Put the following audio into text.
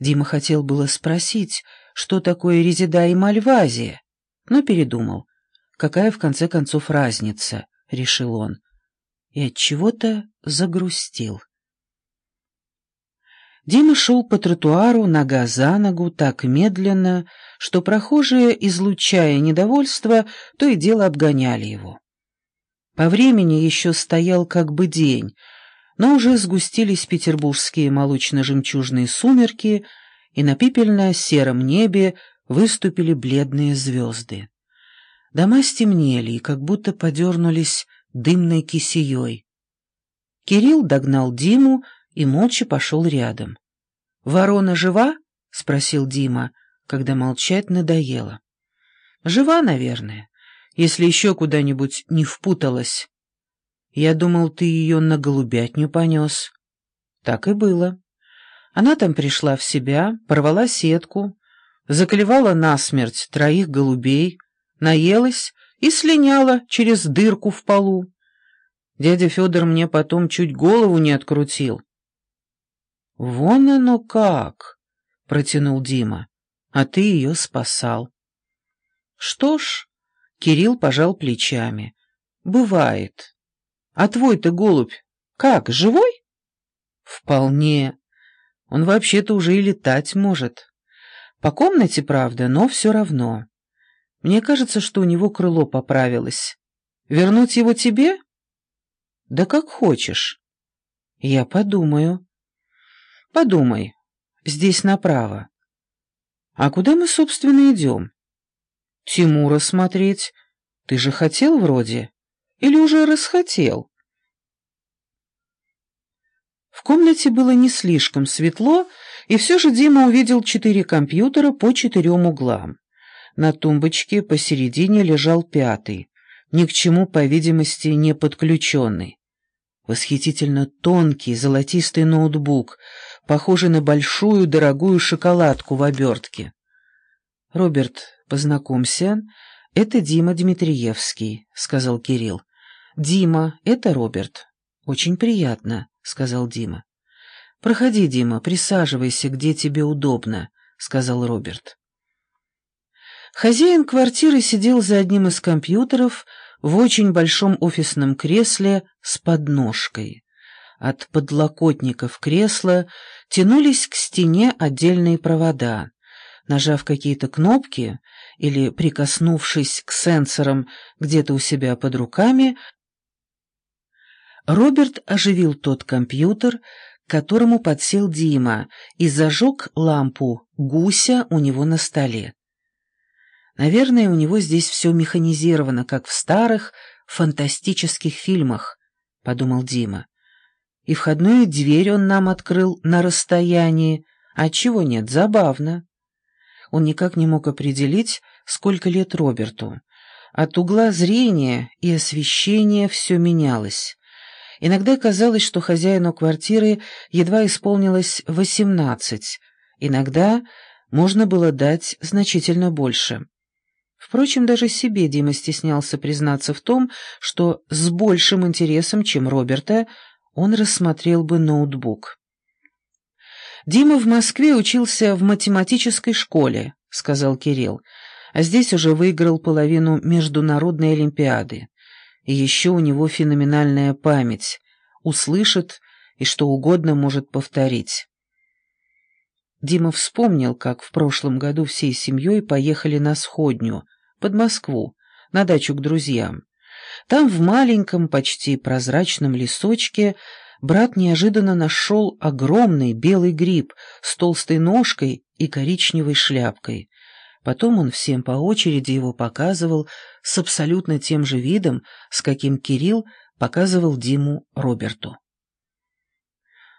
Дима хотел было спросить, что такое резида и мальвазия, но передумал. Какая, в конце концов, разница, решил он. И от чего то загрустил. Дима шел по тротуару нога за ногу так медленно, что прохожие, излучая недовольство, то и дело обгоняли его. По времени еще стоял как бы день, но уже сгустились петербургские молочно-жемчужные сумерки, и на пепельно-сером небе выступили бледные звезды. Дома стемнели и как будто подернулись дымной кисеей. Кирилл догнал Диму и молча пошел рядом. «Ворона жива?» — спросил Дима, когда молчать надоело. «Жива, наверное, если еще куда-нибудь не впуталась. Я думал, ты ее на голубятню понес». Так и было. Она там пришла в себя, порвала сетку, заклевала насмерть троих голубей, наелась и слиняла через дырку в полу. Дядя Федор мне потом чуть голову не открутил. «Вон оно как!» — протянул Дима. «А ты ее спасал». «Что ж...» — Кирилл пожал плечами. «Бывает. А твой-то голубь как, живой?» «Вполне. Он вообще-то уже и летать может. По комнате, правда, но все равно. Мне кажется, что у него крыло поправилось. Вернуть его тебе?» «Да как хочешь». «Я подумаю». Подумай, здесь направо. А куда мы, собственно, идем? Тимура смотреть. Ты же хотел вроде? Или уже расхотел? В комнате было не слишком светло, и все же Дима увидел четыре компьютера по четырем углам. На тумбочке посередине лежал пятый, ни к чему, по видимости, не подключенный. Восхитительно тонкий золотистый ноутбук — похожий на большую дорогую шоколадку в обертке. «Роберт, познакомься, это Дима Дмитриевский», — сказал Кирилл. «Дима, это Роберт». «Очень приятно», — сказал Дима. «Проходи, Дима, присаживайся, где тебе удобно», — сказал Роберт. Хозяин квартиры сидел за одним из компьютеров в очень большом офисном кресле с подножкой. От подлокотников кресла тянулись к стене отдельные провода. Нажав какие-то кнопки или прикоснувшись к сенсорам где-то у себя под руками, Роберт оживил тот компьютер, к которому подсел Дима, и зажег лампу гуся у него на столе. Наверное, у него здесь все механизировано, как в старых фантастических фильмах, — подумал Дима и входную дверь он нам открыл на расстоянии, а чего нет, забавно. Он никак не мог определить, сколько лет Роберту. От угла зрения и освещения все менялось. Иногда казалось, что хозяину квартиры едва исполнилось восемнадцать, иногда можно было дать значительно больше. Впрочем, даже себе Дима стеснялся признаться в том, что с большим интересом, чем Роберта, он рассмотрел бы ноутбук. «Дима в Москве учился в математической школе», — сказал Кирилл, «а здесь уже выиграл половину международной олимпиады. И еще у него феноменальная память, услышит и что угодно может повторить». Дима вспомнил, как в прошлом году всей семьей поехали на сходню, под Москву, на дачу к друзьям. Там, в маленьком, почти прозрачном лесочке, брат неожиданно нашел огромный белый гриб с толстой ножкой и коричневой шляпкой. Потом он всем по очереди его показывал с абсолютно тем же видом, с каким Кирилл показывал Диму Роберту.